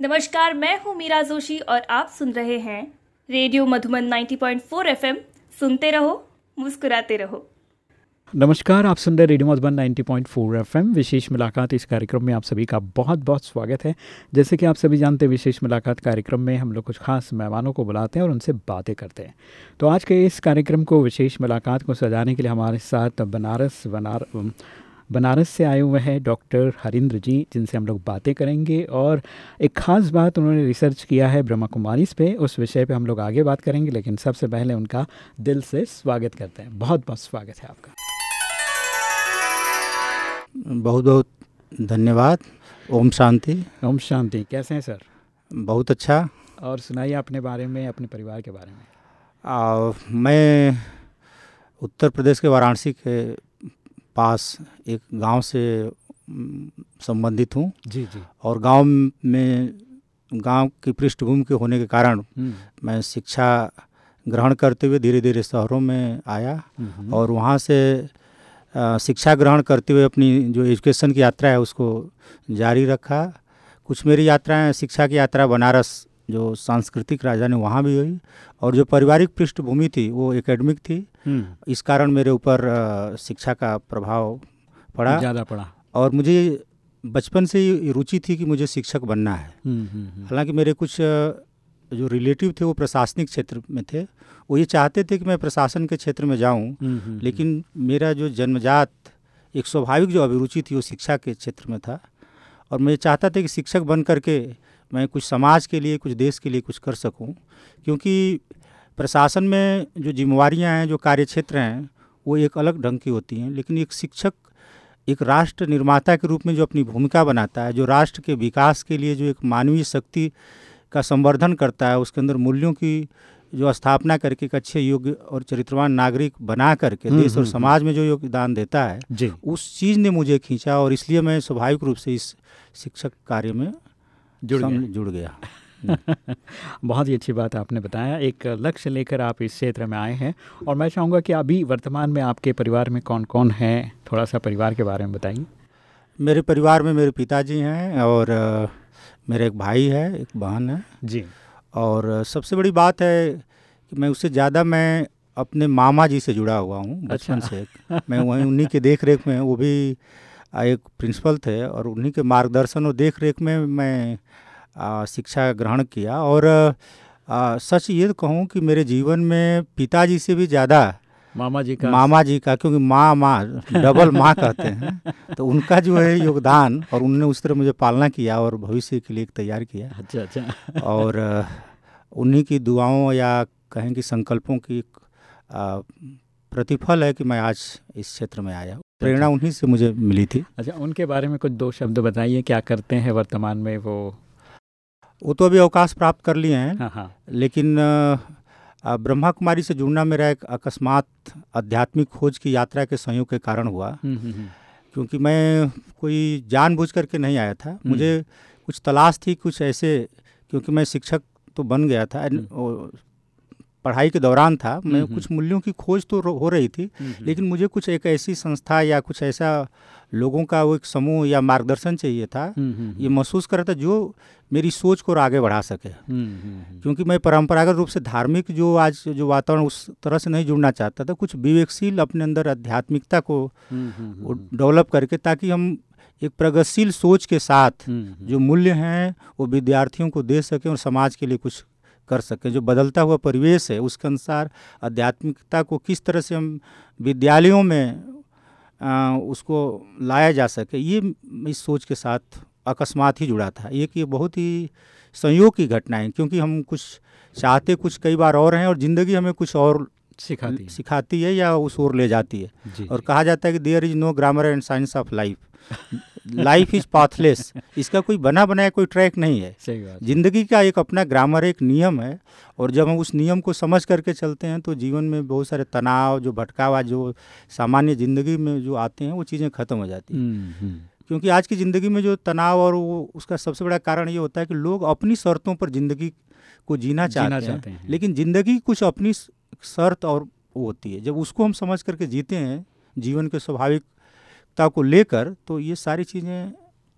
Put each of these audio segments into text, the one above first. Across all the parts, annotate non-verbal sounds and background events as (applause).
नमस्कार, मैं हूँ मीरा जोशी और आप सुन रहे हैं रेडियो मधुबन 90.4 एफएम। सुनते रहो, मुस्कुराते रहो। नमस्कार, आप सुन रहे रेडियो मधुबन 90.4 एफएम। विशेष मुलाकात इस कार्यक्रम में आप सभी का बहुत बहुत स्वागत है। जैसे कि आप सभी जानते हैं, विशेष मुलाकात कार्यक्रम में हम लोग कुछ खास मेहमानों को बुलाते हैं और उनसे बातें करते हैं। तो आज के इस कार्यक्रम को, विशेष मुलाकात को सजाने के लिए हमारे साथ बनारस, बनार बनारस से आए हुए हैं डॉक्टर हरिंद्र जी जिनसे हम लोग बातें करेंगे। और एक ख़ास बात उन्होंने रिसर्च किया है ब्रह्मा कुमारी पे उस विषय पे हम लोग आगे बात करेंगे लेकिन सबसे पहले उनका दिल से स्वागत करते हैं। बहुत बहुत स्वागत है आपका। बहुत बहुत धन्यवाद। ओम शांति। ओम शांति। कैसे हैं सर? बहुत अच्छा। और सुनाइए अपने बारे में अपने परिवार के बारे में। आ, मैं उत्तर प्रदेश के वाराणसी के पास एक गाँव से संबंधित हूँ। जी जी। और गाँव में गाँव की पृष्ठभूमि के होने के कारण मैं शिक्षा ग्रहण करते हुए धीरे धीरे शहरों में आया और वहाँ से शिक्षा ग्रहण करते हुए अपनी जो एजुकेशन की यात्रा है उसको जारी रखा। कुछ मेरी यात्राएँ शिक्षा की यात्रा बनारस जो सांस्कृतिक राजधानी वहाँ भी हुई और जो पारिवारिक पृष्ठभूमि थी वो एकेडमिक थी। हम्म, इस कारण मेरे ऊपर शिक्षा का प्रभाव पड़ा। ज़्यादा पड़ा। और मुझे बचपन से ही रुचि थी कि मुझे शिक्षक बनना है। हम्म, हम्म, हालाँकि मेरे कुछ जो रिलेटिव थे वो प्रशासनिक क्षेत्र में थे। वो ये चाहते थे कि मैं प्रशासन के क्षेत्र में जाऊँ लेकिन मेरा जो जन्मजात एक स्वाभाविक जो अभिरुचि थी वो शिक्षा के क्षेत्र में था। और मैं चाहता था कि शिक्षक बन करके मैं कुछ समाज के लिए कुछ देश के लिए कुछ कर सकूँ क्योंकि प्रशासन में जो जिम्मेवारियाँ हैं जो कार्य क्षेत्र हैं वो एक अलग ढंग की होती हैं। लेकिन एक शिक्षक एक राष्ट्र निर्माता के रूप में जो अपनी भूमिका बनाता है जो राष्ट्र के विकास के लिए जो एक मानवीय शक्ति का संवर्धन करता है उसके अंदर मूल्यों की जो स्थापना करके एक अच्छे योग्य और चरित्रवान नागरिक बना करके हम्म, देश और हम्म, समाज में जो योगदान देता है उस चीज़ ने मुझे खींचा और इसलिए मैं स्वाभाविक रूप से इस शिक्षक कार्य में जुड़ गए जुड़ गया। (laughs) बहुत ही अच्छी बात आपने बताया। एक लक्ष्य लेकर आप इस क्षेत्र में आए हैं और मैं चाहूँगा कि अभी वर्तमान में आपके परिवार में कौन कौन है? थोड़ा सा परिवार के बारे में बताइए। मेरे परिवार में मेरे पिताजी हैं और मेरे एक भाई है एक बहन है। जी। और सबसे बड़ी बात है कि मैं उससे ज़्यादा मैं अपने मामा जी से जुड़ा हुआ हूँ बचपन अच्छा। से। मैं वहीं उन्हीं के देख रेख में वो भी एक प्रिंसिपल थे और उन्हीं के मार्गदर्शन और देख रेख में मैं अ, शिक्षा ग्रहण किया। और अ, सच ये कहूँ कि मेरे जीवन में पिताजी से भी ज़्यादा मामा जी का मामा जी का क्योंकि माँ माँ डबल माँ कहते हैं (laughs) तो उनका जो है योगदान और उन्होंने उस तरह मुझे पालना किया और भविष्य के लिए तैयार किया। अच्छा अच्छा। और उन्हीं की दुआओं या कहें कि संकल्पों की प्रतिफल है कि मैं आज इस क्षेत्र में आया प्रेरणा उन्हीं से मुझे मिली थी। अच्छा उनके बारे में कुछ दो शब्द बताइए क्या करते हैं वर्तमान में वो? वो तो अभी अवकाश प्राप्त कर लिए हैं हाँ हाँ। लेकिन ब्रह्मा कुमारी से जुड़ना मेरा एक अकस्मात आध्यात्मिक खोज की यात्रा के संयोग के कारण हुआ। हम्म, हम्म, हम्म, क्योंकि मैं कोई जानबूझ करके नहीं आया था। मुझे कुछ तलाश थी कुछ ऐसे क्योंकि मैं शिक्षक तो बन गया था। पढ़ाई के दौरान था। मैं हम्म, कुछ मूल्यों की खोज तो हो रही थी हम्म, हम्म, लेकिन मुझे कुछ एक ऐसी संस्था या कुछ ऐसा लोगों का वो एक समूह या मार्गदर्शन चाहिए था हम्म, हम्म, ये महसूस कर रहा था जो मेरी सोच को आगे बढ़ा सके। हम्म, हम्म, हम्म, क्योंकि मैं परंपरागत रूप से धार्मिक जो आज जो वातावरण उस तरह से नहीं जुड़ना चाहता था कुछ विवेकशील अपने अंदर आध्यात्मिकता को हम्म, हम्म, हम्म, डेवलप करके ताकि हम एक प्रगतिशील सोच के साथ हम्म, हम्म, जो मूल्य हैं वो विद्यार्थियों को दे सकें और समाज के लिए कुछ कर सकें। जो बदलता हुआ परिवेश है उसके अनुसार आध्यात्मिकता को किस तरह से हम विद्यालयों में आ, उसको लाया जा सके ये इस सोच के साथ अकस्मात ही जुड़ा था। एक ये बहुत ही संयोग की घटना है क्योंकि हम कुछ चाहते कुछ कई बार और हैं और ज़िंदगी हमें कुछ और सिखाती है। सिखाती है या उस ओर ले जाती है। और कहा जाता है कि there is no grammar and science of life life is pathless इसका कोई बना बनाया कोई ट्रैक नहीं है। सही बात ज़िंदगी का एक अपना ग्रामर एक नियम है और जब हम उस नियम को समझ करके चलते हैं तो जीवन में बहुत सारे तनाव जो भटकावा जो सामान्य ज़िंदगी में जो आते हैं वो चीज़ें खत्म हो जाती हैं। हम्म, हम्म, क्योंकि आज की ज़िंदगी में जो तनाव और वो उसका सबसे बड़ा कारण ये होता है कि लोग अपनी शर्तों पर ज़िंदगी को जीना चाहते, जीना हैं, चाहते हैं। लेकिन ज़िंदगी कुछ अपनी शर्त और वो होती है। जब उसको हम समझ करके जीते हैं जीवन के स्वाभाविकता को लेकर तो ये सारी चीज़ें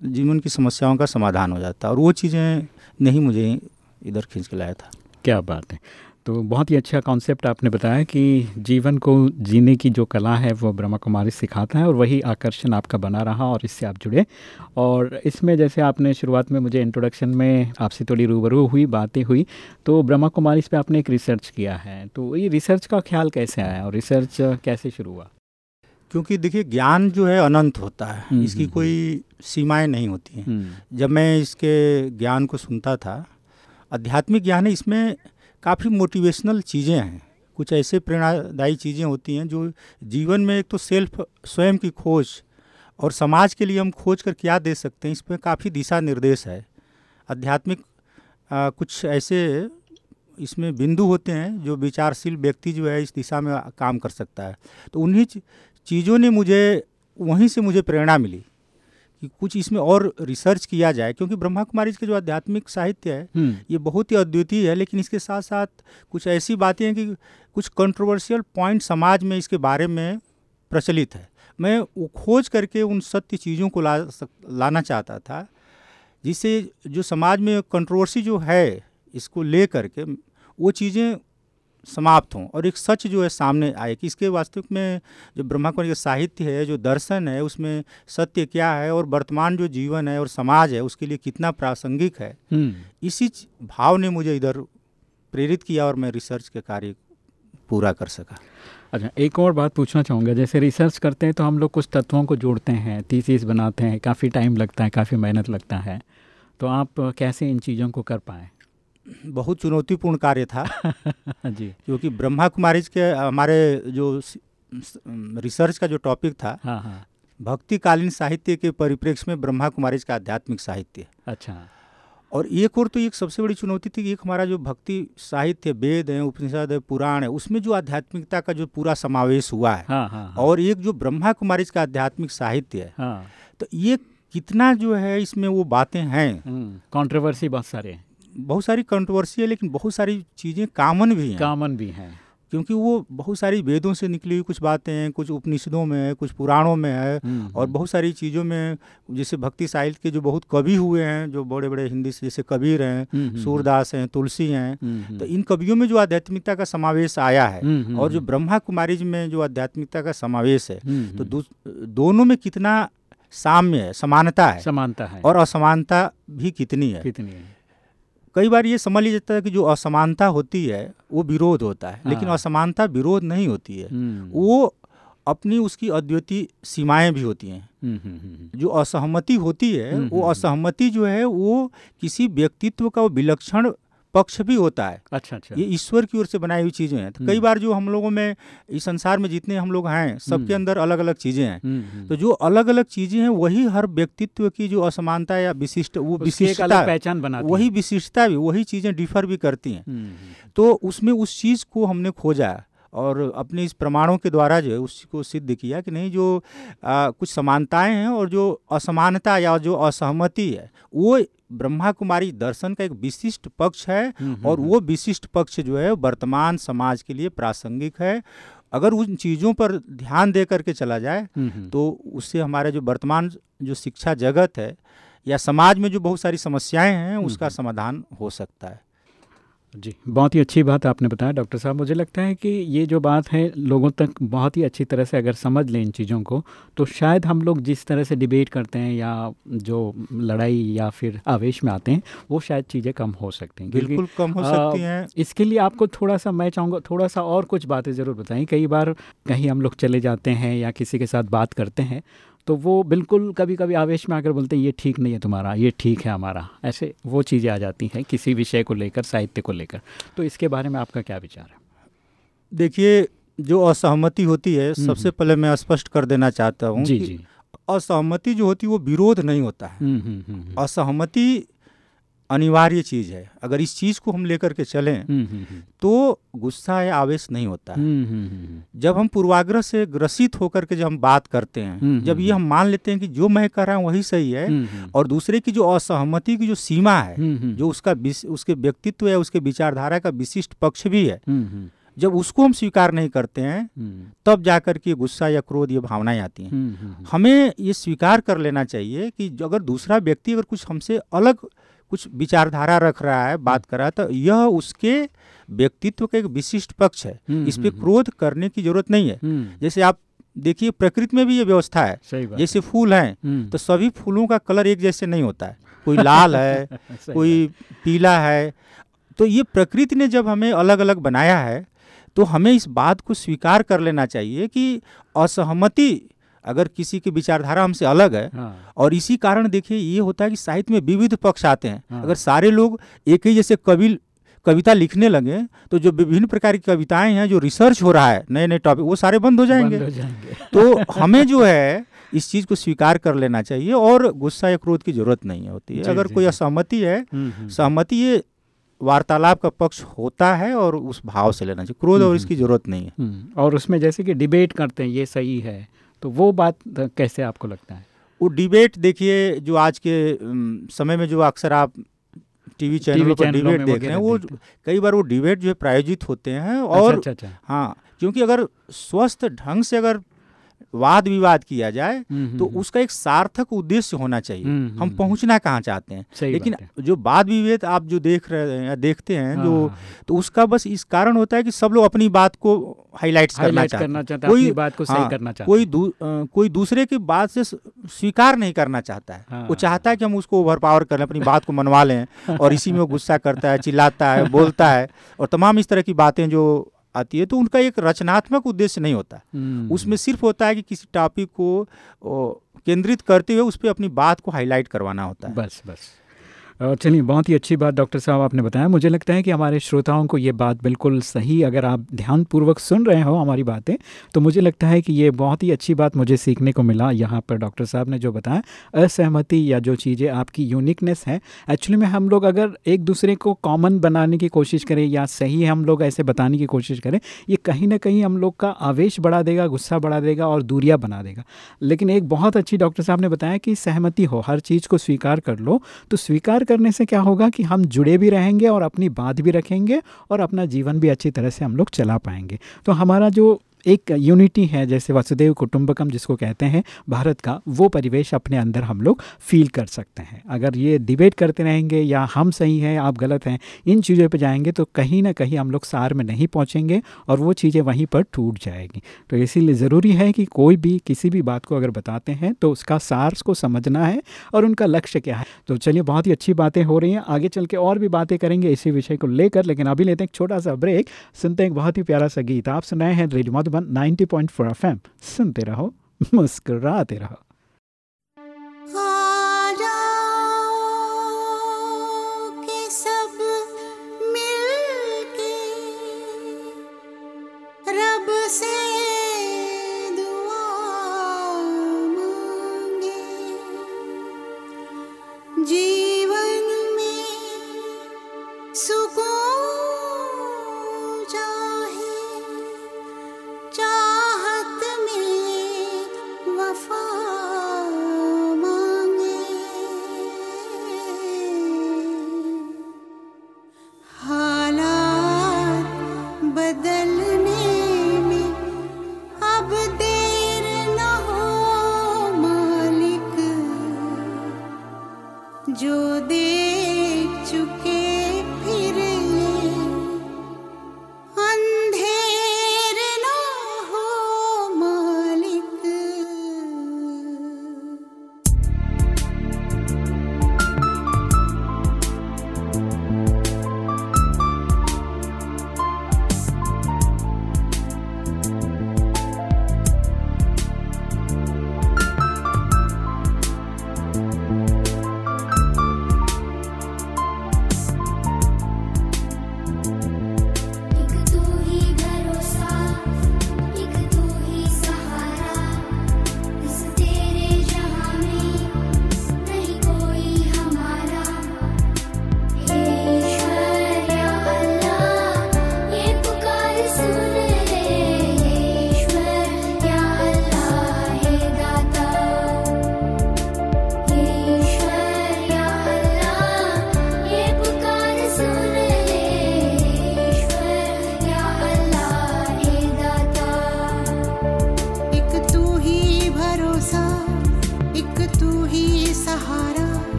जीवन की समस्याओं का समाधान हो जाता और वो चीज़ें नहीं मुझे इधर खींच के लाया था। क्या बात है। तो बहुत ही अच्छा कॉन्सेप्ट आपने बताया कि जीवन को जीने की जो कला है वो ब्रह्मा कुमारी सिखाता है और वही आकर्षण आपका बना रहा और इससे आप जुड़े। और इसमें जैसे आपने शुरुआत में मुझे इंट्रोडक्शन में आपसे थोड़ी रूबरू हुई, बातें हुई तो ब्रह्मा कुमारी इस पर आपने एक रिसर्च किया है। तो ये रिसर्च का ख्याल कैसे आया और रिसर्च कैसे शुरू हुआ? क्योंकि देखिए ज्ञान जो है अनंत होता है। इसकी कोई सीमाएँ नहीं होती हैं। जब मैं इसके ज्ञान को सुनता था आध्यात्मिक ज्ञान है इसमें काफ़ी मोटिवेशनल चीज़ें हैं। कुछ ऐसे प्रेरणादायी चीज़ें होती हैं जो जीवन में एक तो सेल्फ स्वयं की खोज और समाज के लिए हम खोज कर क्या दे सकते हैं इसमें काफ़ी दिशा निर्देश है। आध्यात्मिक कुछ ऐसे इसमें बिंदु होते हैं जो विचारशील व्यक्ति जो है इस दिशा में काम कर सकता है। तो उन्हीं चीज़ों ने मुझे वहीं से मुझे प्रेरणा मिली कि कुछ इसमें और रिसर्च किया जाए क्योंकि ब्रह्मा कुमारी के जो आध्यात्मिक साहित्य है हम्म। ये बहुत ही अद्वितीय है लेकिन इसके साथ साथ कुछ ऐसी बातें हैं कि कुछ कंट्रोवर्शियल पॉइंट समाज में इसके बारे में प्रचलित है मैं वो खोज करके उन सत्य चीज़ों को ला सक लाना चाहता था जिससे जो समाज में कंट्रोवर्सी जो है इसको ले करके वो चीज़ें समाप्त हों। और एक सच जो है सामने आए कि इसके वास्तविक में जो ब्रह्मा कुमारी का साहित्य है जो दर्शन है उसमें सत्य क्या है और वर्तमान जो जीवन है और समाज है उसके लिए कितना प्रासंगिक है। हम्म। इसी भाव ने मुझे इधर प्रेरित किया और मैं रिसर्च के कार्य पूरा कर सका। अच्छा एक और बात पूछना चाहूँगा। जैसे रिसर्च करते हैं तो हम लोग कुछ तत्वों को जोड़ते हैं थीसिस बनाते हैं काफ़ी टाइम लगता है काफ़ी मेहनत लगता है। तो आप कैसे इन चीज़ों को कर पाएँ? बहुत चुनौतीपूर्ण कार्य था। (laughs) जी। क्योंकि ब्रह्मा कुमारी के हमारे जो रिसर्च का जो टॉपिक था हाँ हाँ। भक्तिकालीन साहित्य के परिप्रेक्ष्य में ब्रह्मा कुमारी का आध्यात्मिक साहित्य। अच्छा। और एक और तो एक सबसे बड़ी चुनौती थी कि एक हमारा जो भक्ति साहित्य वेद है उपनिषद है पुराण है उसमें जो आध्यात्मिकता का जो पूरा समावेश हुआ है हाँ, हाँ, हाँ. और एक जो ब्रह्मा कुमारी का आध्यात्मिक साहित्य है हाँ. तो ये कितना जो है इसमें वो बातें हैं। कंट्रोवर्सी हम्म, बहुत सारे हैं। बहुत सारी कंट्रोवर्सी है लेकिन बहुत सारी चीज़ें कामन भी हैं। कामन भी हैं। क्योंकि वो बहुत सारी वेदों से निकली हुई कुछ बातें हैं कुछ उपनिषदों में है कुछ पुराणों में है हम्म, और हम्म। बहुत सारी चीज़ों में जैसे भक्ति साहित्य के जो बहुत कवि हुए हैं जो बड़े बड़े हिंदी से जैसे कबीर हैं हम्म, सूरदास हैं तुलसी हैं तो इन कवियों में जो आध्यात्मिकता का समावेश आया है और जो ब्रह्मा कुमारी में जो आध्यात्मिकता का समावेश है तो दोनों में कितना साम्य है समानता है? समानता है। और असमानता भी कितनी है? कितनी है? कई बार ये समझ लिया जाता है कि जो असमानता होती है वो विरोध होता है। लेकिन हाँ। असमानता विरोध नहीं होती है। हम्म। वो अपनी उसकी अद्वितीय सीमाएँ भी होती हैं। हम्म, हम्म, जो असहमति होती है वो असहमति जो है वो किसी व्यक्तित्व का विलक्षण पक्ष भी होता है। अच्छा अच्छा। ये ईश्वर की ओर से बनाई हुई चीज़ें हैं। तो कई बार जो हम लोगों में इस संसार में जितने हम लोग हैं सबके अंदर अलग अलग चीज़ें हैं। तो जो अलग अलग चीज़ें हैं वही हर व्यक्तित्व की जो असमानता या विशिष्ट वो विशिष्टता पहचान बना वही विशिष्टता भी वही चीज़ें डिफर भी करती हैं। तो उसमें उस चीज़ को हमने खोजा और अपने इस प्रमाणों के द्वारा जो है उसको सिद्ध किया कि नहीं जो आ, कुछ समानताएँ हैं और जो असमानता या जो असहमति है वो ब्रह्मा कुमारी दर्शन का एक विशिष्ट पक्ष है हम्म, हम्म, और हम्म। वो विशिष्ट पक्ष जो है वर्तमान समाज के लिए प्रासंगिक है। अगर उन चीज़ों पर ध्यान दे करके चला जाए तो उससे हमारे जो वर्तमान जो शिक्षा जगत है या समाज में जो बहुत सारी समस्याएँ हैं उसका समाधान हो सकता है। जी बहुत ही अच्छी बात आपने बताया डॉक्टर साहब। मुझे लगता है कि ये जो बात है लोगों तक बहुत ही अच्छी तरह से अगर समझ लें इन चीज़ों को तो शायद हम लोग जिस तरह से डिबेट करते हैं या जो लड़ाई या फिर आवेश में आते हैं वो शायद चीज़ें कम हो सकती हैं। बिल्कुल कम हो सकती हैं। इसके लिए आपको थोड़ा सा मैं चाहूँगा थोड़ा सा और कुछ बातें ज़रूर बताएँ। कई बार कहीं हम लोग चले जाते हैं या किसी के साथ बात करते हैं तो वो बिल्कुल कभी कभी आवेश में आकर बोलते हैं ये ठीक नहीं है तुम्हारा ये ठीक है हमारा। ऐसे वो चीज़ें आ जाती हैं किसी विषय को लेकर साहित्य को लेकर। तो इसके बारे में आपका क्या विचार है? देखिए जो असहमति होती है हम्म, सबसे हम्म। पहले मैं स्पष्ट कर देना चाहता हूँ जी जी। असहमति जो होती है वो विरोध नहीं होता है। हम्म, असहमति अनिवार्य चीज़ है। अगर इस चीज़ को हम लेकर के चलें हम्म, हम्म, हम्म। तो गुस्सा या आवेश नहीं होता है। जब हम पूर्वाग्रह से ग्रसित होकर के जब हम बात करते हैं जब ये हम मान लेते हैं कि जो मैं कर रहा हूँ वही सही है और दूसरे की जो असहमति की जो सीमा है जो उसका उसके व्यक्तित्व या उसके विचारधारा का विशिष्ट पक्ष भी है जब उसको हम स्वीकार नहीं करते हैं तब जाकर के गुस्सा या क्रोध ये भावनाएँ आती हैं। हमें ये स्वीकार कर लेना चाहिए कि अगर दूसरा व्यक्ति अगर कुछ हमसे अलग कुछ विचारधारा रख रहा है बात कर रहा है तो यह उसके व्यक्तित्व का एक विशिष्ट पक्ष है। हम्म, इस पे हम्म, क्रोध करने की ज़रूरत नहीं है। हम्म, जैसे आप देखिए प्रकृति में भी ये व्यवस्था है। जैसे फूल हैं हम्म, तो सभी फूलों का कलर एक जैसे नहीं होता है। कोई लाल है (laughs) कोई पीला है। तो ये प्रकृति ने जब हमें अलग अलग बनाया है तो हमें इस बात को स्वीकार कर लेना चाहिए कि असहमति अगर किसी की विचारधारा हमसे अलग है हाँ, और इसी कारण देखिए ये होता है कि साहित्य में विविध पक्ष आते हैं। हाँ। अगर सारे लोग एक ही जैसे कवि कविता लिखने लगे तो जो विभिन्न प्रकार की कविताएँ हैं जो रिसर्च हो रहा है नए नए टॉपिक वो सारे बंद हो जाएँगे बंद हो जाएँगे। (laughs) तो हमें जो है इस चीज़ को स्वीकार कर लेना चाहिए और गुस्सा या क्रोध की ज़रूरत नहीं होती। है अगर कोई असहमति है हम्म, हम्म, सहमति ये वार्तालाप का पक्ष होता है और उस भाव से लेना चाहिए। क्रोध और हम्म, इसकी ज़रूरत नहीं है। और उसमें जैसे कि डिबेट करते हैं ये सही है तो वो बात कैसे आपको लगता है? वो डिबेट देखिए जो आज के समय में जो अक्सर आप टीवी चैनलों पर डिबेट देख रहे हैं वो कई बार वो डिबेट जो है प्रायोजित होते हैं अच्छा और अच्छा अच्छा। हाँ क्योंकि अगर स्वस्थ ढंग से अगर वाद विवाद किया जाए हम्म, तो हम्म, उसका एक सार्थक उद्देश्य होना चाहिए। हम्म, हम हम्म, पहुँचना कहाँ चाहते हैं? लेकिन है। जो वाद विभेद आप जो देख रहे हैं या देखते हैं हाँ, जो हाँ, तो उसका बस इस कारण होता है कि सब लोग अपनी बात को हाईलाइट करना चाहते हैं। कोई- बात को सही हाँ, करना चाहता कोई कोई दूसरे की बात से स्वीकार नहीं करना चाहता है। हाँ। वो चाहता है कि हम उसको ओवर पावर कर अपनी बात को मनवा लें और इसी में वो गुस्सा करता है चिल्लाता है बोलता है और तमाम इस तरह की बातें जो आती है तो उनका एक रचनात्मक उद्देश्य नहीं होता। हम्म, उसमें सिर्फ़ होता है कि किसी टॉपिक को केंद्रित करते हुए उस पर अपनी बात को हाईलाइट करवाना होता है। बस बस। चलिए, बहुत ही अच्छी बात डॉक्टर साहब आपने बताया। मुझे लगता है कि हमारे श्रोताओं को ये बात बिल्कुल सही, अगर आप ध्यानपूर्वक सुन रहे हो हमारी बातें तो मुझे लगता है कि ये बहुत ही अच्छी बात मुझे सीखने को मिला यहाँ पर डॉक्टर साहब ने जो बताया। असहमति या जो चीज़ें आपकी यूनिकनेस है एक्चुअली में हम लोग अगर एक दूसरे को कॉमन बनाने की कोशिश करें या सही हम लोग ऐसे बताने की कोशिश करें, ये कहीं ना कहीं हम लोग का आवेश बढ़ा देगा, गुस्सा बढ़ा देगा और दूरिया बना देगा। लेकिन एक बहुत अच्छी डॉक्टर साहब ने बताया कि सहमति हो, हर चीज़ को स्वीकार कर लो तो स्वीकार करने से क्या होगा कि हम जुड़े भी रहेंगे और अपनी बात भी रखेंगे और अपना जीवन भी अच्छी तरह से हम लोग चला पाएँगे। तो हमारा जो एक यूनिटी है, जैसे वसुदेव कुटुंबकम जिसको कहते हैं, भारत का वो परिवेश अपने अंदर हम लोग फील कर सकते हैं। अगर ये डिबेट करते रहेंगे या हम सही हैं, आप गलत हैं, इन चीज़ों पे जाएँगे तो कहीं ना कहीं हम लोग सार में नहीं पहुँचेंगे और वो चीज़ें वहीं पर टूट जाएगी। तो इसीलिए ज़रूरी है कि कोई भी, किसी भी बात को अगर बताते हैं तो उसका सार को समझना है और उनका लक्ष्य क्या है। तो चलिए, बहुत ही अच्छी बातें हो रही हैं। आगे चल के और भी बातें करेंगे इसी विषय को लेकर, लेकिन अभी लेते हैं एक छोटा सा ब्रेक। सुनते हैं एक बहुत ही प्यारा सा गीत। आप सुनाए हैं रेडियो मधुबन 90.4 एफएम। सुनते रहो मुस्कुराते रहो।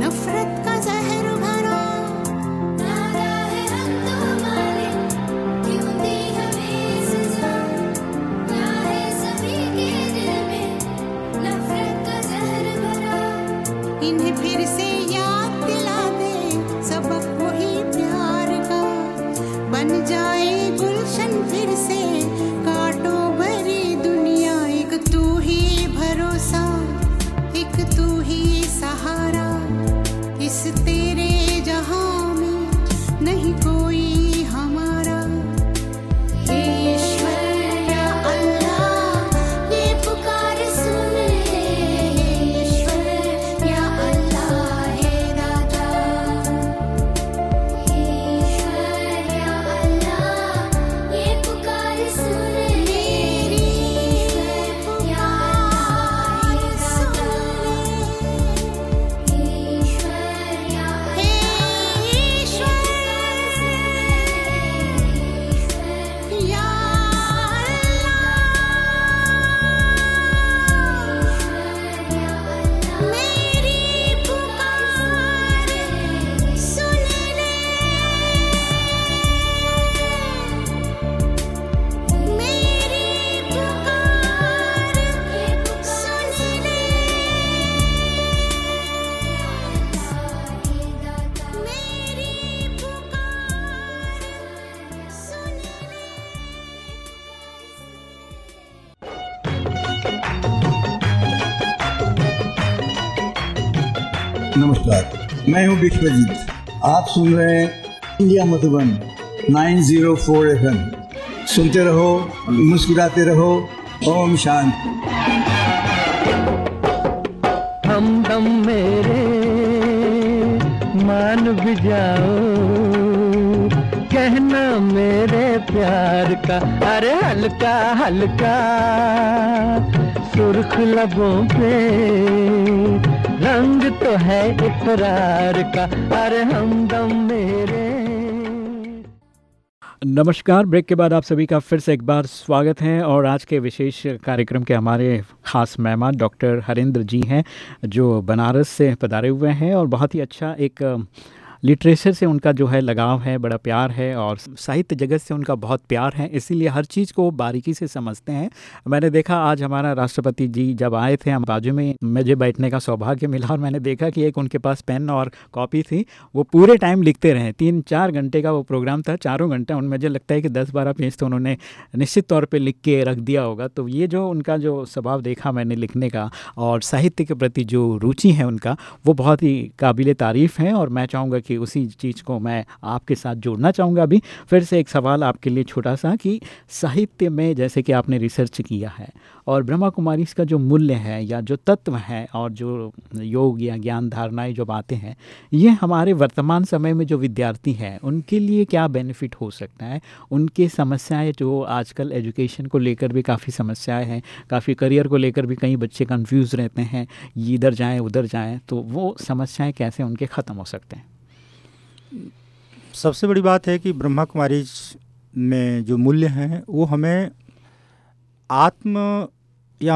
no friend. मैं हूँ विश्वजीत। आप सुन रहे हैं इंडिया मधुबन 904 एफएम। सुनते रहो, मुस्कुराते रहो, ओम शांति। हमदम मेरे, मान भी जाओ। कहना मेरे प्यार का, अरे हल्का हल्का। सुर्ख लबों पे रंग तो है इकरार का अरे हमदम मेरे। नमस्कार, ब्रेक के बाद आप सभी का फिर से एक बार स्वागत है और आज के विशेष कार्यक्रम के हमारे खास मेहमान डॉक्टर हरेंद्र जी हैं, जो बनारस से पधारे हुए हैं और बहुत ही अच्छा एक लिटरेचर से उनका जो है लगाव है, बड़ा प्यार है और साहित्य जगत से उनका बहुत प्यार है। इसीलिए हर चीज़ को बारीकी से समझते हैं। मैंने देखा आज हमारा राष्ट्रपति जी जब आए थे, हम बाजू में मुझे बैठने का सौभाग्य मिला और मैंने देखा कि एक उनके पास पेन और कॉपी थी, वो पूरे टाइम लिखते रहे। तीन चार घंटे का वो प्रोग्राम था, चारों घंटे, उनमें मुझे लगता है कि दस बारह पेज तो उन्होंने निश्चित तौर पर लिख के रख दिया होगा। तो ये जो उनका जो स्वभाव देखा मैंने लिखने का और साहित्य के प्रति जो रुचि है उनका, वो बहुत ही काबिल तारीफ़ है और मैं चाहूँगा कि उसी चीज़ को मैं आपके साथ जोड़ना चाहूँगा अभी। फिर से एक सवाल आपके लिए छोटा सा कि साहित्य में जैसे कि आपने रिसर्च किया है और ब्रह्मा कुमारी इसका जो मूल्य है या जो तत्व है और जो योग या ज्ञान धारणाएँ जो बातें हैं, ये हमारे वर्तमान समय में जो विद्यार्थी हैं, उनके लिए क्या बेनिफिट हो सकता है? उनके समस्याएँ जो आजकल एजुकेशन को लेकर भी काफ़ी समस्याएँ हैं, काफ़ी करियर को लेकर भी कई बच्चे कंफ्यूज रहते हैं इधर जाएँ, उधर जाएँ तो वो समस्याएँ कैसे उनके ख़त्म हो सकते हैं? सबसे बड़ी बात है कि ब्रह्मा कुमारी में जो मूल्य हैं, वो हमें आत्म या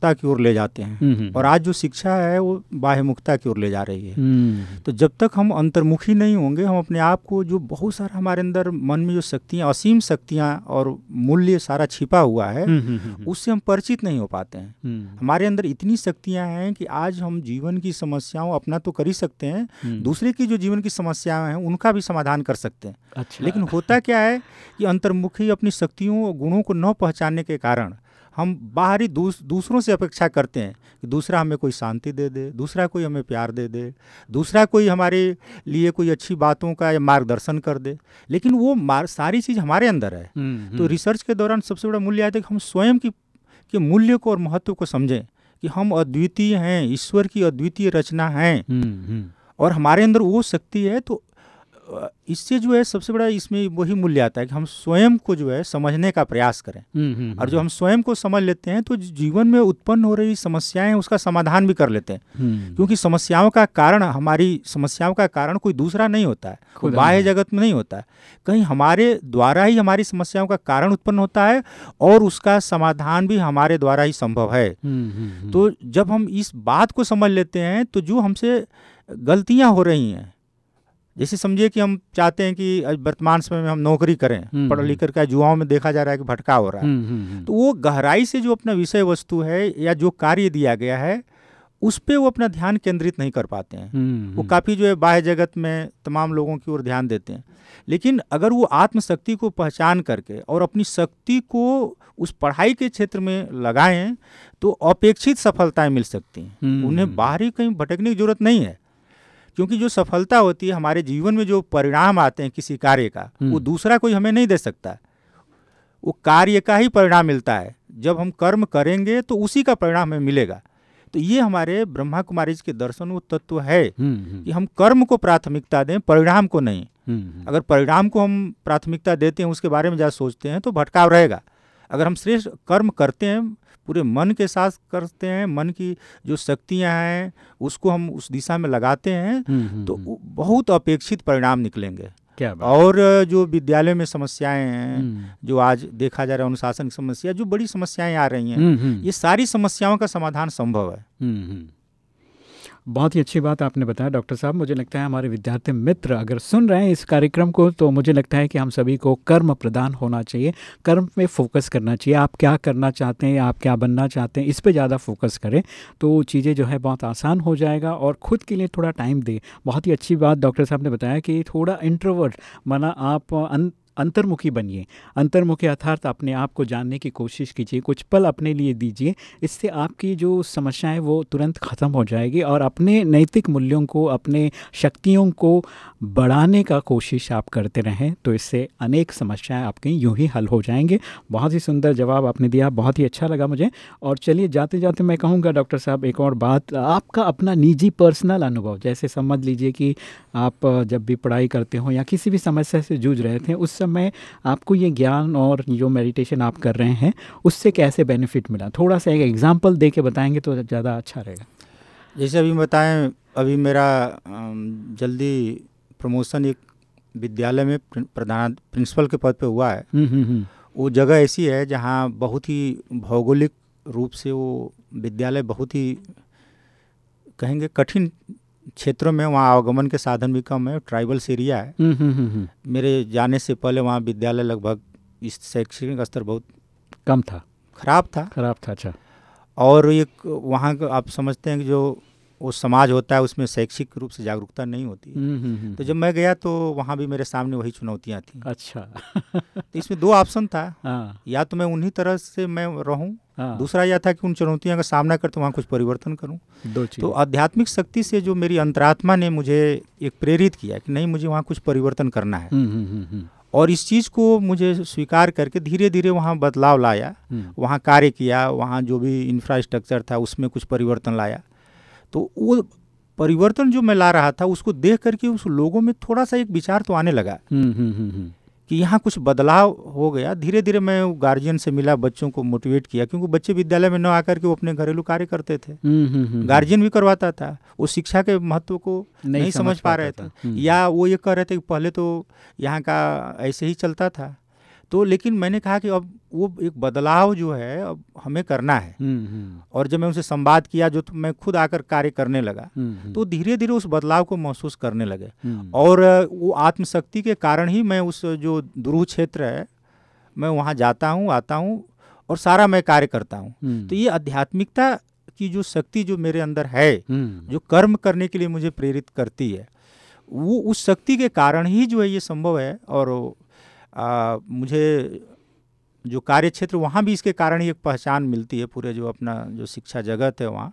अंतर्मुखता की ओर ले जाते हैं। हम्म, और आज जो शिक्षा है वो बाह्यमुखता की ओर ले जा रही है। हम्म, तो जब तक हम अंतर्मुखी नहीं होंगे हम अपने आप को जो बहुत सारा हमारे अंदर मन में जो शक्तियाँ असीम शक्तियाँ और मूल्य सारा छिपा हुआ है हम्म, हम्म, हम्म, उससे हम परिचित नहीं हो पाते हैं। हम्म, हमारे अंदर इतनी शक्तियाँ हैं कि आज हम जीवन की समस्याओं अपना तो कर ही सकते हैं हम्म, दूसरे की जो जीवन की समस्याएँ हैं उनका भी समाधान कर सकते हैं। अच्छा। लेकिन होता क्या है कि अंतर्मुखी अपनी शक्तियों और गुणों को न पहचानने के कारण हम बाहरी दूस, दूसरों से अपेक्षा करते हैं कि दूसरा हमें कोई शांति दे दे दूसरा कोई हमें प्यार दे दे दूसरा कोई हमारे लिए कोई अच्छी बातों का या मार्गदर्शन कर दे। लेकिन वो मार सारी चीज़ हमारे अंदर है। हम्म, तो हम्म, रिसर्च के दौरान सबसे बड़ा मूल्य आया था कि हम स्वयं की के मूल्य को और महत्व को समझें कि हम अद्वितीय हैं ईश्वर की अद्वितीय रचना हैं। हम्म, और हमारे अंदर वो शक्ति है तो इससे जो है सबसे बड़ा इसमें वही मूल्य आता है कि हम स्वयं को जो है समझने का प्रयास करें। हम्म, हम्म, और जो हम स्वयं को समझ लेते हैं तो जीवन में उत्पन्न हो रही समस्याएँ उसका समाधान भी कर लेते हैं। हम्म, क्योंकि समस्याओं का कारण हमारी समस्याओं का कारण कोई दूसरा नहीं होता है। कोई बाह्य जगत में नहीं होता है। कहीं हमारे द्वारा ही हमारी समस्याओं का कारण उत्पन्न होता है और उसका समाधान भी हमारे द्वारा ही संभव है। हम्म, हम्म, हम्म, तो जब हम इस बात को समझ लेते हैं तो जो हमसे गलतियाँ हो रही हैं जैसे समझिए कि हम चाहते हैं कि वर्तमान समय में हम नौकरी करें हम्म, पढ़ लिख कर के युवाओं में देखा जा रहा है कि भटका हो रहा है। हम्म, हम्म, हम्म, तो वो गहराई से जो अपना विषय वस्तु है या जो कार्य दिया गया है उस पर वो अपना ध्यान केंद्रित नहीं कर पाते हैं। हम्म, वो काफ़ी जो है बाह्य जगत में तमाम लोगों की ओर ध्यान देते हैं। लेकिन अगर वो आत्मशक्ति को पहचान करके और अपनी शक्ति को उस पढ़ाई के क्षेत्र में लगाएँ तो अपेक्षित सफलताएँ मिल सकती हैं। हम्म। उन्हें बाहरी कहीं भटकने की ज़रूरत नहीं है। क्योंकि जो सफलता होती है हमारे जीवन में जो परिणाम आते हैं किसी कार्य का वो हम्म। दूसरा कोई हमें नहीं दे सकता। वो कार्य का ही परिणाम मिलता है। जब हम कर्म करेंगे तो उसी का परिणाम हमें मिलेगा। तो ये हमारे ब्रह्मा कुमारी जी के दर्शन वो तत्व है हम्म, हम्म, कि हम कर्म को प्राथमिकता दें परिणाम को नहीं। अगर परिणाम को हम प्राथमिकता देते हैं उसके बारे में ज़्यादा सोचते हैं तो भटकाव रहेगा। अगर हम श्रेष्ठ कर्म करते हैं पूरे मन के साथ करते हैं मन की जो शक्तियाँ हैं उसको हम उस दिशा में लगाते हैं हम्म, हम्म, तो हम्म, बहुत अपेक्षित परिणाम निकलेंगे। क्या बात और जो विद्यालय में समस्याएँ हैं जो आज देखा जा रहा है अनुशासन की समस्या जो बड़ी समस्याएँ आ रही हैं ये सारी समस्याओं का समाधान संभव है। बहुत ही अच्छी बात आपने बताया डॉक्टर साहब। मुझे लगता है हमारे विद्यार्थी मित्र अगर सुन रहे हैं इस कार्यक्रम को तो मुझे लगता है कि हम सभी को कर्म प्रदान होना चाहिए। कर्म पे फोकस करना चाहिए। आप क्या करना चाहते हैं आप क्या बनना चाहते हैं इस पे ज़्यादा फोकस करें तो चीज़ें जो है बहुत आसान हो जाएगा और खुद के लिए थोड़ा टाइम दें। बहुत ही अच्छी बात डॉक्टर साहब ने बताया कि थोड़ा इंट्रोवर्ट माना आप अन, अंतर्मुखी बनिए। अंतर्मुखी अर्थात अपने आप को जानने की कोशिश कीजिए। कुछ पल अपने लिए दीजिए। इससे आपकी जो समस्या है, वो तुरंत ख़त्म हो जाएगी और अपने नैतिक मूल्यों को, अपने शक्तियों को बढ़ाने का कोशिश आप करते रहें तो इससे अनेक समस्याएँ आपकी यूँ ही हल हो जाएँगे। बहुत ही सुंदर जवाब आपने दिया। बहुत ही अच्छा लगा मुझे। और चलिए जाते जाते मैं कहूँगा, डॉक्टर साहब, एक और बात। आपका अपना निजी पर्सनल अनुभव, जैसे समझ लीजिए कि आप जब भी पढ़ाई करते हो या किसी भी समस्या से जूझ रहे थे, उस समय आपको ये ज्ञान और जो मेडिटेशन आप कर रहे हैं उससे कैसे बेनिफिट मिला? थोड़ा सा एक एग्जांपल दे के बताएँगे तो ज़्यादा अच्छा रहेगा। जैसे अभी बताएँ अभी मेरा जल्दी प्रमोशन एक विद्यालय में प्रधान प्रिंसिपल के पद पे हुआ है। हम्म हम्म हम्म। वो जगह ऐसी है जहाँ बहुत ही भौगोलिक रूप से वो विद्यालय बहुत ही कहेंगे कठिन क्षेत्रों में वहाँ आवागमन के साधन भी कम है ट्राइबल्स एरिया है। हम्म, हम्म, हम्म, हम्म, मेरे जाने से पहले वहाँ विद्यालय लगभग इस शैक्षणिक स्तर बहुत कम था। खराब था। खराब था अच्छा। और एक वहाँ का आप समझते हैं कि जो वो समाज होता है उसमें शैक्षिक रूप से जागरूकता नहीं होती है। तो जब मैं गया तो वहाँ भी मेरे सामने वही चुनौतियाँ थी। अच्छा। तो इसमें दो ऑप्शन था। हाँ। या तो मैं उन्हीं तरह से मैं रहूँ हाँ दूसरा यह था कि उन चुनौतियों का सामना करते वहाँ कुछ परिवर्तन करूँ। तो आध्यात्मिक शक्ति से जो मेरी अंतरात्मा ने मुझे एक प्रेरित किया कि नहीं मुझे वहाँ कुछ परिवर्तन करना है। हम्म, हम्म, हम्म, और इस चीज़ को मुझे स्वीकार करके धीरे धीरे वहाँ बदलाव लाया। वहाँ कार्य किया वहाँ जो भी इंफ्रास्ट्रक्चर था उसमें कुछ परिवर्तन लाया। तो वो परिवर्तन जो मैं ला रहा था उसको देख करके उस लोगों में थोड़ा सा एक विचार तो आने लगा। हम्म, हम्म, हम्म, हम्म, कि यहाँ कुछ बदलाव हो गया। धीरे धीरे मैं गार्जियन से मिला बच्चों को मोटिवेट किया क्योंकि बच्चे विद्यालय में न आकर के वो अपने घरेलू कार्य करते थे। हम्म, हम्म, हम्म, गार्जियन भी करवाता था वो शिक्षा के महत्व को नहीं नहीं, समझ समझ पा रहे थे। हम्म। या वो ये कह रहे थे कि पहले तो यहाँ का ऐसे ही चलता था। तो लेकिन मैंने कहा कि अब वो एक बदलाव जो है अब हमें करना है। हम्म, हम्म, और जब मैं उनसे संवाद किया जो तो मैं खुद आकर कार्य करने लगा हम्म, तो धीरे धीरे उस बदलाव को महसूस करने लगे। और वो आत्मशक्ति के कारण ही मैं उस जो दुरूह क्षेत्र है मैं वहाँ जाता हूँ आता हूँ और सारा मैं कार्य करता हूँ। तो ये आध्यात्मिकता की जो शक्ति जो मेरे अंदर है जो कर्म करने के लिए मुझे प्रेरित करती है वो उस शक्ति के कारण ही जो है ये संभव है और आ, मुझे जो कार्य क्षेत्र वहाँ भी इसके कारण ही एक पहचान मिलती है पूरे जो अपना जो शिक्षा जगत है वहाँ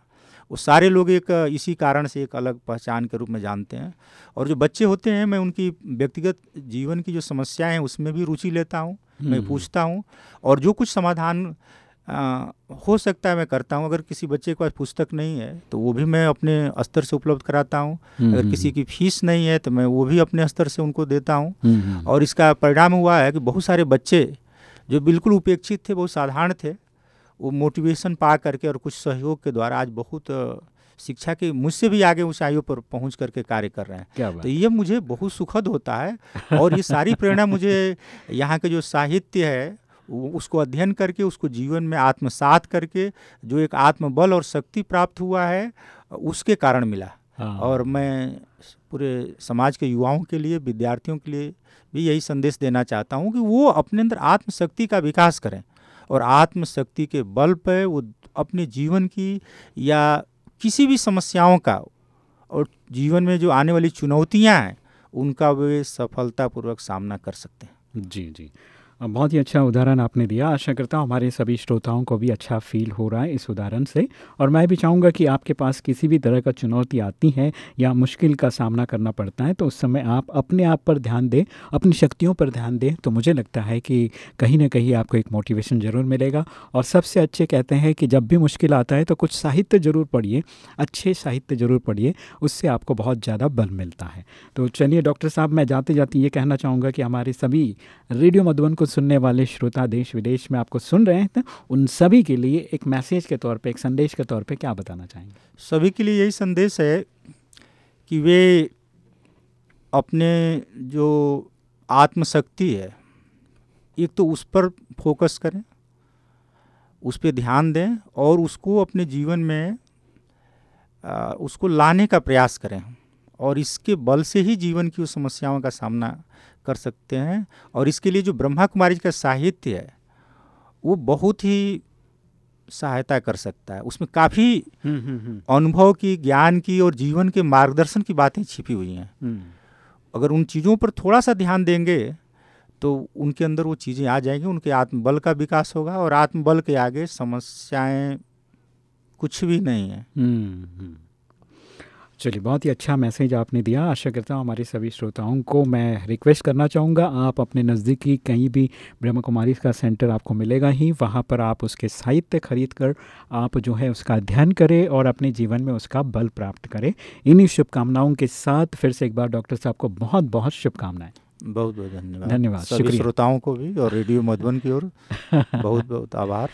वो सारे लोग एक इसी कारण से एक अलग पहचान के रूप में जानते हैं और जो बच्चे होते हैं मैं उनकी व्यक्तिगत जीवन की जो समस्याएँ हैं उसमें भी रुचि लेता हूँ मैं हम्म। पूछता हूँ और जो कुछ समाधान अ, हो सकता है मैं करता हूँ अगर किसी बच्चे के पास पुस्तक नहीं है तो वो भी मैं अपने स्तर से उपलब्ध कराता हूँ। हम्म, अगर हम्म, किसी की फ़ीस नहीं है तो मैं वो भी अपने स्तर से उनको देता हूँ। हम्म, हम्म, और इसका परिणाम हुआ है कि बहुत सारे बच्चे जो बिल्कुल उपेक्षित थे बहुत साधारण थे वो मोटिवेशन पा करके और कुछ सहयोग के द्वारा आज बहुत शिक्षा के मुझसे भी आगे ऊंचाइयों पर पहुँच करके कार्य कर रहे हैं। क्या बात। तो ये मुझे बहुत सुखद होता है और ये सारी प्रेरणा मुझे (laughs) यहाँ के जो साहित्य है उसको अध्ययन करके उसको जीवन में आत्मसात करके जो एक आत्मबल और शक्ति प्राप्त हुआ है उसके कारण मिला। हाँ, और मैं पूरे समाज के युवाओं के लिए विद्यार्थियों के लिए भी यही संदेश देना चाहता हूँ कि वो अपने अंदर आत्मशक्ति का विकास करें। और आत्मशक्ति के बल पर वो अपने जीवन की या किसी भी समस्याओं का और जीवन में जो आने वाली चुनौतियाँ हैं उनका वे सफलतापूर्वक सामना कर सकते हैं। जी जी। बहुत ही अच्छा उदाहरण आपने दिया। आशा करता हूँ हमारे सभी श्रोताओं को भी अच्छा फील हो रहा है इस उदाहरण से। और मैं भी चाहूँगा कि आपके पास किसी भी तरह का चुनौती आती है या मुश्किल का सामना करना पड़ता है तो उस समय आप अपने आप पर ध्यान दें, अपनी शक्तियों पर ध्यान दें तो मुझे लगता है कि कहीं ना कहीं आपको एक मोटिवेशन ज़रूर मिलेगा। और सबसे अच्छे कहते हैं कि जब भी मुश्किल आता है तो कुछ साहित्य ज़रूर पढ़िए, अच्छे साहित्य ज़रूर पढ़िए, उससे आपको बहुत ज़्यादा बल मिलता है। तो चलिए डॉक्टर साहब, मैं जाते जाते ये कहना चाहूँगा कि हमारे सभी रेडियो मधुबन को सुनने वाले श्रोता देश विदेश में आपको सुन रहे हैं तो उन सभी के लिए एक मैसेज के तौर पे एक संदेश के तौर पे क्या बताना चाहेंगे? सभी के लिए यही संदेश है कि वे अपने जो आत्मशक्ति है एक तो उस पर फोकस करें उस पर ध्यान दें और उसको अपने जीवन में आ, उसको लाने का प्रयास करें। और इसके बल से ही जीवन की उस समस्याओं का सामना कर सकते हैं। और इसके लिए जो ब्रह्मा कुमारी का साहित्य है वो बहुत ही सहायता कर सकता है। उसमें काफ़ी अनुभव की ज्ञान की और जीवन के मार्गदर्शन की बातें छिपी हुई हैं। अगर उन चीज़ों पर थोड़ा सा ध्यान देंगे तो उनके अंदर वो चीज़ें आ जाएँगी उनके आत्मबल का विकास होगा और आत्मबल के आगे समस्याएँ कुछ भी नहीं है। हम्म, हम्म। चलिए बहुत ही अच्छा मैसेज आपने दिया। आशा करता हूँ हमारे सभी श्रोताओं को मैं रिक्वेस्ट करना चाहूँगा आप अपने नज़दीकी कहीं भी ब्रह्म कुमारी का सेंटर आपको मिलेगा ही वहाँ पर आप उसके साहित्य खरीद कर आप जो है उसका अध्ययन करें और अपने जीवन में उसका बल प्राप्त करें। इन्हीं शुभकामनाओं के साथ फिर से एक बार डॉक्टर साहब को बहुत बहुत शुभकामनाएँ। बहुत बहुत धन्यवाद धन्यवाद, श्रोताओं को भी और रेडियो मधुबन की ओर बहुत बहुत आभार।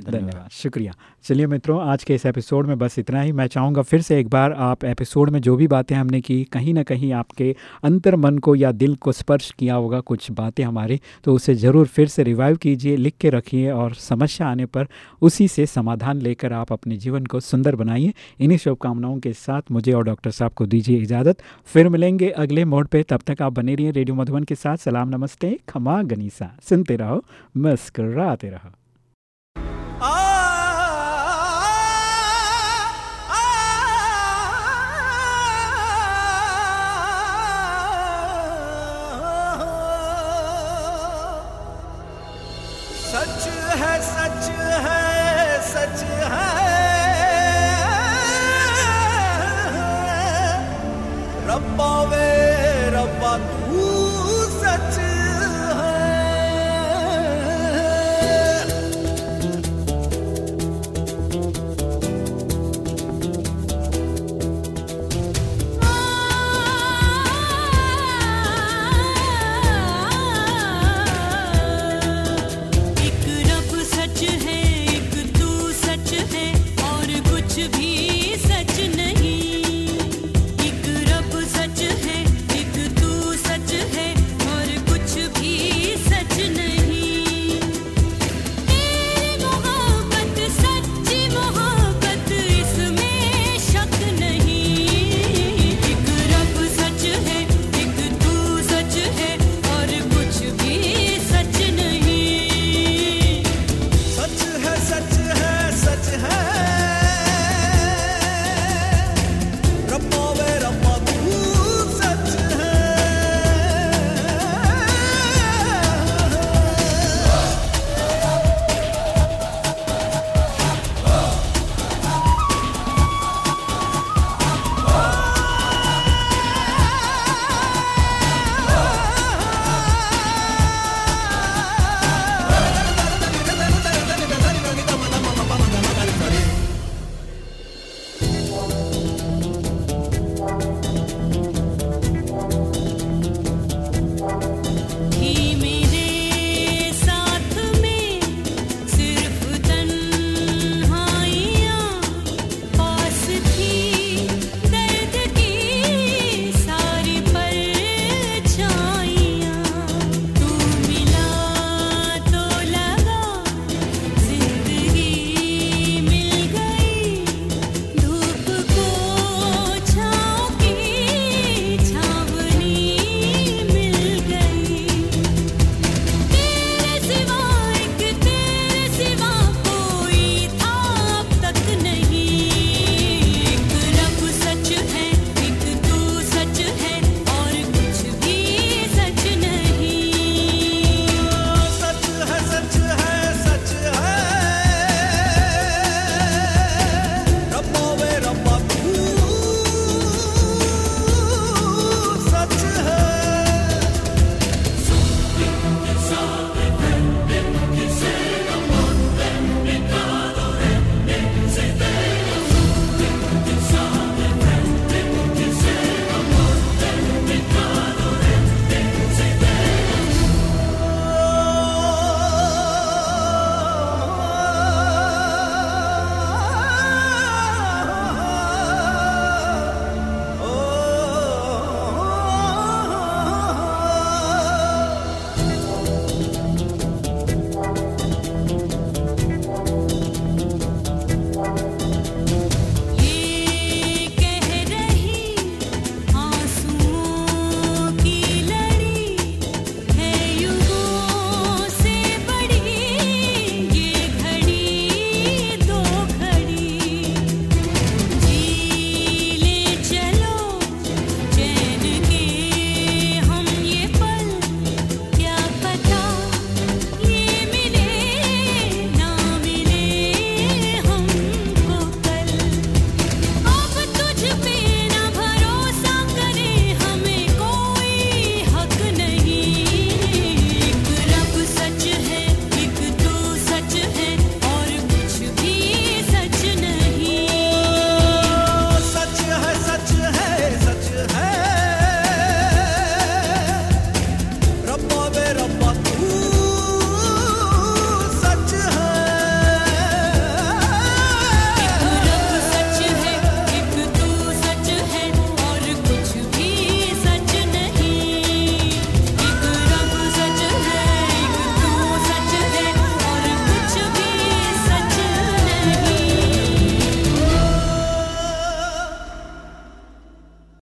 धन्यवाद। शुक्रिया। चलिए मित्रों, आज के इस एपिसोड में बस इतना ही। मैं चाहूँगा फिर से एक बार आप एपिसोड में जो भी बातें हमने की, कहीं ना कहीं आपके अंतर मन को या दिल को स्पर्श किया होगा कुछ बातें हमारी तो उसे ज़रूर फिर से रिवाइव कीजिए, लिख के रखिए और समस्या आने पर उसी से समाधान लेकर आप अपने जीवन को सुंदर बनाइए। इन्हीं शुभकामनाओं के साथ मुझे और डॉक्टर साहब को दीजिए इजाज़त। फिर मिलेंगे अगले मोड पर तब तक आप बने रहिए रेडियो मधुबन के साथ। सलाम, नमस्ते। खमा गनीसा। सुनते रहो, मस्कराते रहो।